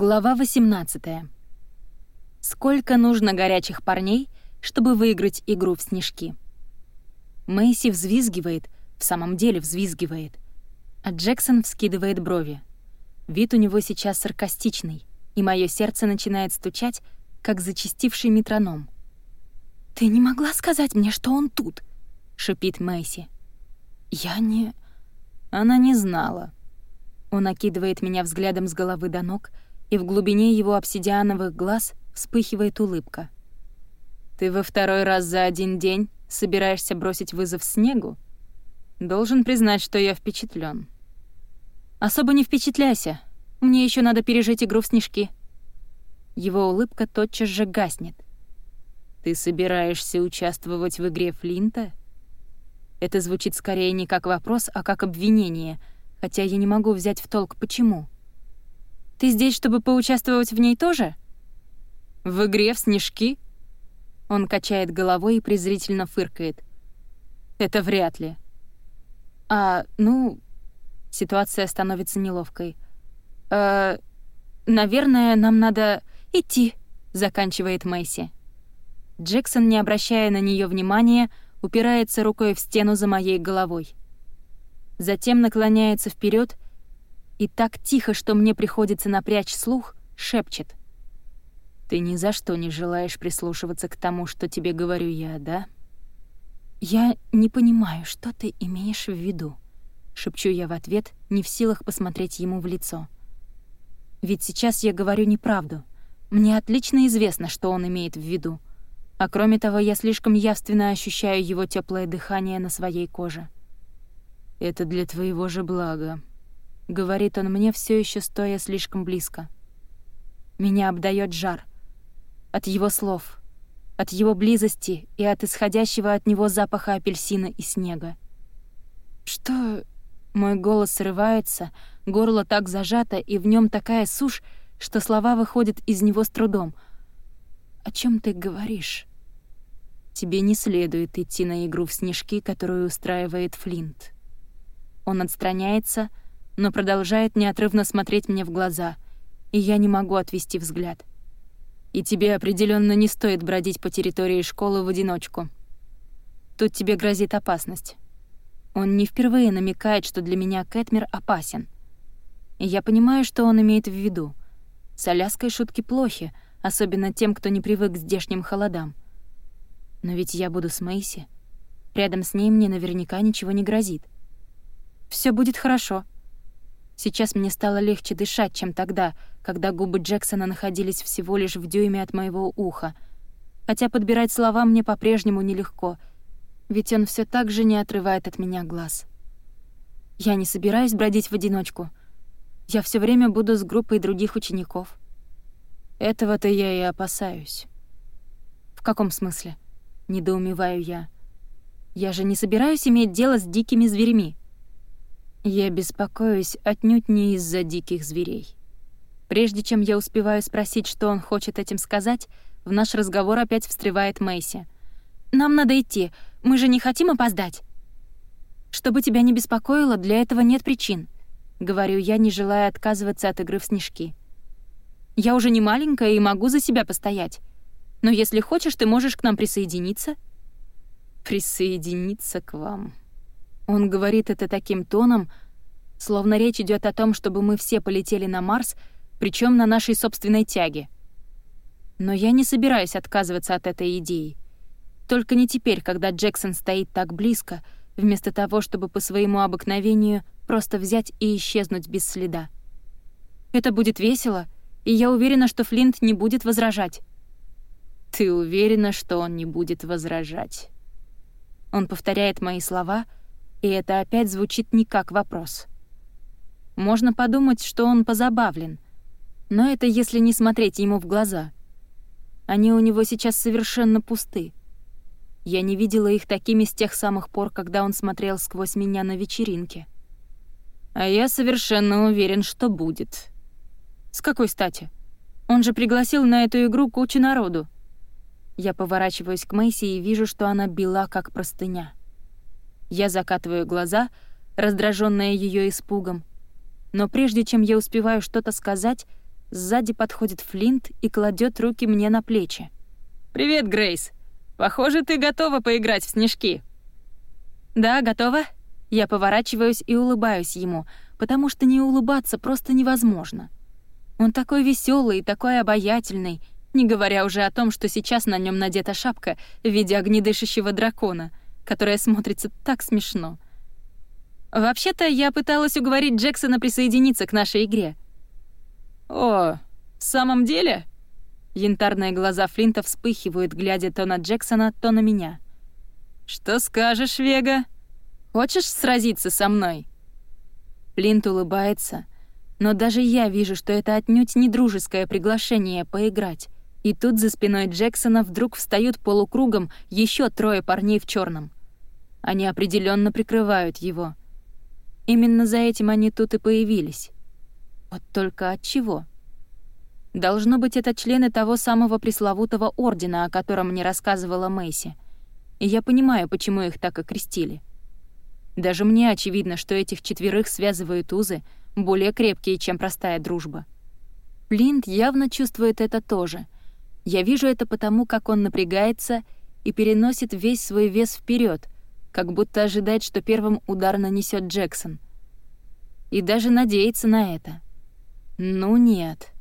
Глава 18. Сколько нужно горячих парней, чтобы выиграть игру в снежки? Мэйси взвизгивает, в самом деле взвизгивает, а Джексон вскидывает брови. Вид у него сейчас саркастичный, и мое сердце начинает стучать, как зачастивший метроном. «Ты не могла сказать мне, что он тут?» — шипит Мэйси. «Я не...» Она не знала. Он окидывает меня взглядом с головы до ног — и в глубине его обсидиановых глаз вспыхивает улыбка. «Ты во второй раз за один день собираешься бросить вызов снегу? Должен признать, что я впечатлен. «Особо не впечатляйся. Мне еще надо пережить игру в снежки». Его улыбка тотчас же гаснет. «Ты собираешься участвовать в игре Флинта?» Это звучит скорее не как вопрос, а как обвинение, хотя я не могу взять в толк, почему. Ты здесь, чтобы поучаствовать в ней тоже? В игре в снежки? Он качает головой и презрительно фыркает. Это вряд ли. А, ну, ситуация становится неловкой. Э, наверное, нам надо идти, заканчивает Мэйси. Джексон, не обращая на нее внимания, упирается рукой в стену за моей головой. Затем наклоняется вперед и так тихо, что мне приходится напрячь слух, шепчет. «Ты ни за что не желаешь прислушиваться к тому, что тебе говорю я, да?» «Я не понимаю, что ты имеешь в виду», — шепчу я в ответ, не в силах посмотреть ему в лицо. «Ведь сейчас я говорю неправду. Мне отлично известно, что он имеет в виду. А кроме того, я слишком явственно ощущаю его теплое дыхание на своей коже». «Это для твоего же блага», — говорит он мне, все еще стоя слишком близко. Меня обдает жар. От его слов, от его близости и от исходящего от него запаха апельсина и снега. «Что...» Мой голос срывается, горло так зажато, и в нем такая сушь, что слова выходят из него с трудом. «О чем ты говоришь?» «Тебе не следует идти на игру в снежки, которую устраивает Флинт». Он отстраняется, — но продолжает неотрывно смотреть мне в глаза, и я не могу отвести взгляд. И тебе определенно не стоит бродить по территории школы в одиночку. Тут тебе грозит опасность. Он не впервые намекает, что для меня Кэтмер опасен. И я понимаю, что он имеет в виду. С Аляской шутки плохи, особенно тем, кто не привык к здешним холодам. Но ведь я буду с Мэйси. Рядом с ней мне наверняка ничего не грозит. Все будет хорошо», Сейчас мне стало легче дышать, чем тогда, когда губы Джексона находились всего лишь в дюйме от моего уха. Хотя подбирать слова мне по-прежнему нелегко, ведь он все так же не отрывает от меня глаз. Я не собираюсь бродить в одиночку. Я все время буду с группой других учеников. Этого-то я и опасаюсь. В каком смысле? Недоумеваю я. Я же не собираюсь иметь дело с дикими зверями. Я беспокоюсь отнюдь не из-за диких зверей. Прежде чем я успеваю спросить, что он хочет этим сказать, в наш разговор опять встревает Мэйси. «Нам надо идти, мы же не хотим опоздать». «Чтобы тебя не беспокоило, для этого нет причин», — говорю я, не желая отказываться от игры в снежки. «Я уже не маленькая и могу за себя постоять. Но если хочешь, ты можешь к нам присоединиться». «Присоединиться к вам», он говорит это таким тоном, словно речь идет о том, чтобы мы все полетели на Марс, причем на нашей собственной тяге. Но я не собираюсь отказываться от этой идеи. Только не теперь, когда Джексон стоит так близко, вместо того, чтобы по своему обыкновению просто взять и исчезнуть без следа. Это будет весело, и я уверена, что Флинт не будет возражать. «Ты уверена, что он не будет возражать?» Он повторяет мои слова — и это опять звучит не как вопрос. Можно подумать, что он позабавлен, но это если не смотреть ему в глаза. Они у него сейчас совершенно пусты. Я не видела их такими с тех самых пор, когда он смотрел сквозь меня на вечеринке. А я совершенно уверен, что будет. С какой стати? Он же пригласил на эту игру кучу народу. Я поворачиваюсь к Мэйси и вижу, что она бела, как простыня. Я закатываю глаза, раздраженная ее испугом. Но прежде чем я успеваю что-то сказать, Сзади подходит Флинт и кладет руки мне на плечи. «Привет, Грейс. Похоже, ты готова поиграть в снежки». «Да, готова». Я поворачиваюсь и улыбаюсь ему, потому что не улыбаться просто невозможно. Он такой веселый и такой обаятельный, не говоря уже о том, что сейчас на нем надета шапка в виде огнедышащего дракона, которая смотрится так смешно. Вообще-то я пыталась уговорить Джексона присоединиться к нашей игре. «О, в самом деле?» Янтарные глаза Флинта вспыхивают, глядя то на Джексона, то на меня. «Что скажешь, Вега? Хочешь сразиться со мной?» Флинт улыбается, но даже я вижу, что это отнюдь не дружеское приглашение поиграть. И тут за спиной Джексона вдруг встают полукругом еще трое парней в черном. Они определенно прикрывают его. Именно за этим они тут и появились. Вот только от чего? Должно быть, это члены того самого пресловутого ордена, о котором мне рассказывала Мэйси. И я понимаю, почему их так окрестили. Даже мне очевидно, что этих четверых связывают узы, более крепкие, чем простая дружба. Плинт явно чувствует это тоже. Я вижу это потому, как он напрягается и переносит весь свой вес вперед, как будто ожидает, что первым удар нанесет Джексон. И даже надеется на это. Ну нет.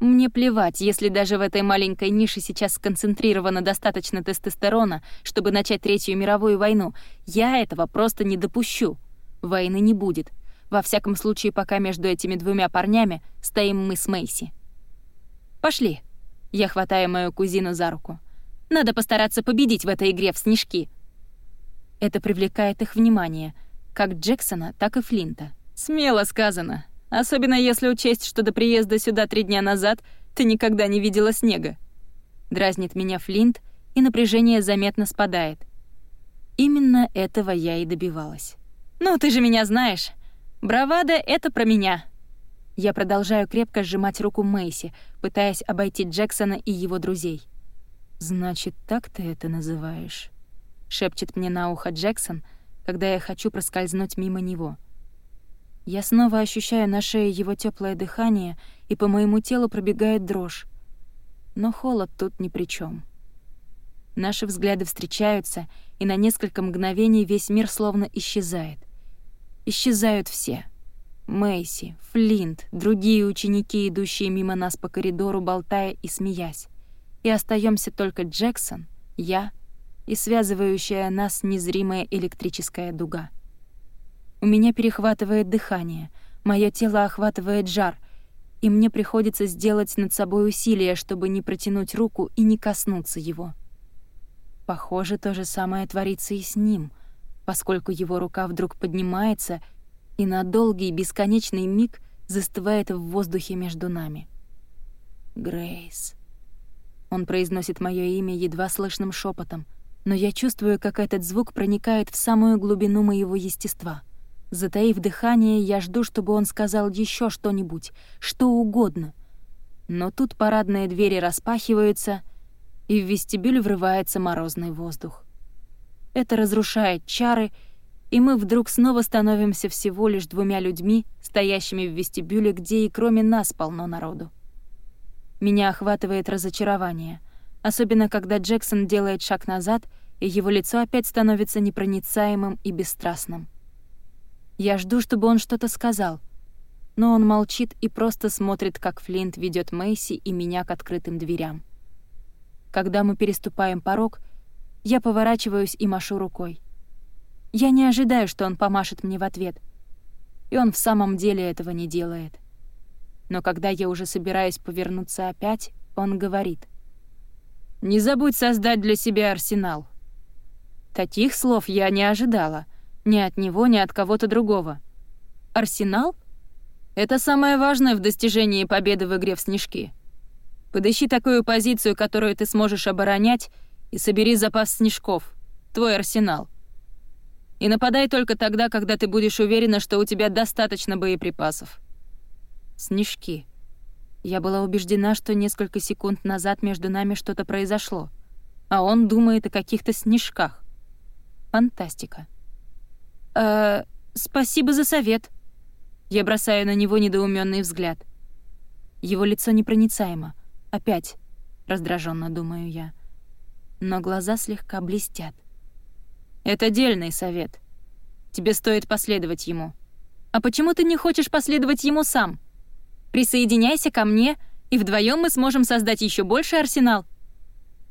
Мне плевать, если даже в этой маленькой нише сейчас сконцентрировано достаточно тестостерона, чтобы начать Третью мировую войну. Я этого просто не допущу. Войны не будет. Во всяком случае, пока между этими двумя парнями стоим мы с Мэйси. «Пошли». Я хватаю мою кузину за руку. «Надо постараться победить в этой игре в снежки». Это привлекает их внимание, как Джексона, так и Флинта. «Смело сказано», Особенно если учесть, что до приезда сюда три дня назад ты никогда не видела снега. Дразнит меня Флинт, и напряжение заметно спадает. Именно этого я и добивалась. «Ну, ты же меня знаешь. Бравада — это про меня». Я продолжаю крепко сжимать руку Мэйси, пытаясь обойти Джексона и его друзей. «Значит, так ты это называешь?» — шепчет мне на ухо Джексон, когда я хочу проскользнуть мимо него. Я снова ощущаю на шее его теплое дыхание, и по моему телу пробегает дрожь. Но холод тут ни при чем. Наши взгляды встречаются, и на несколько мгновений весь мир словно исчезает. Исчезают все. Мэйси, Флинт, другие ученики, идущие мимо нас по коридору, болтая и смеясь. И остаемся только Джексон, я и связывающая нас незримая электрическая дуга. У меня перехватывает дыхание, мое тело охватывает жар, и мне приходится сделать над собой усилие, чтобы не протянуть руку и не коснуться его. Похоже, то же самое творится и с ним, поскольку его рука вдруг поднимается и на долгий бесконечный миг застывает в воздухе между нами. «Грейс». Он произносит мое имя едва слышным шепотом, но я чувствую, как этот звук проникает в самую глубину моего естества — Затаив дыхание, я жду, чтобы он сказал еще что-нибудь, что угодно. Но тут парадные двери распахиваются, и в вестибюль врывается морозный воздух. Это разрушает чары, и мы вдруг снова становимся всего лишь двумя людьми, стоящими в вестибюле, где и кроме нас полно народу. Меня охватывает разочарование, особенно когда Джексон делает шаг назад, и его лицо опять становится непроницаемым и бесстрастным. Я жду, чтобы он что-то сказал. Но он молчит и просто смотрит, как Флинт ведет Мэйси и меня к открытым дверям. Когда мы переступаем порог, я поворачиваюсь и машу рукой. Я не ожидаю, что он помашет мне в ответ. И он в самом деле этого не делает. Но когда я уже собираюсь повернуться опять, он говорит. «Не забудь создать для себя арсенал». Таких слов я не ожидала — ни от него, ни от кого-то другого. Арсенал? Это самое важное в достижении победы в игре в снежки. Подыщи такую позицию, которую ты сможешь оборонять, и собери запас снежков. Твой арсенал. И нападай только тогда, когда ты будешь уверена, что у тебя достаточно боеприпасов. Снежки. Я была убеждена, что несколько секунд назад между нами что-то произошло, а он думает о каких-то снежках. Фантастика. «Э, спасибо за совет». Я бросаю на него недоуменный взгляд. Его лицо непроницаемо. Опять, раздраженно думаю я. Но глаза слегка блестят. Это дельный совет. Тебе стоит последовать ему. А почему ты не хочешь последовать ему сам? Присоединяйся ко мне, и вдвоем мы сможем создать еще больше арсенал.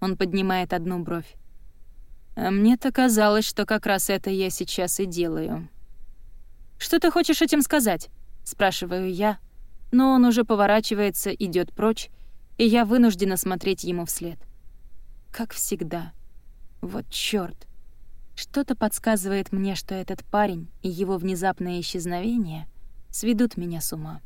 Он поднимает одну бровь. А мне-то казалось, что как раз это я сейчас и делаю. Что ты хочешь этим сказать? спрашиваю я, но он уже поворачивается, идет прочь, и я вынуждена смотреть ему вслед. Как всегда. Вот чёрт. Что-то подсказывает мне, что этот парень и его внезапное исчезновение сведут меня с ума.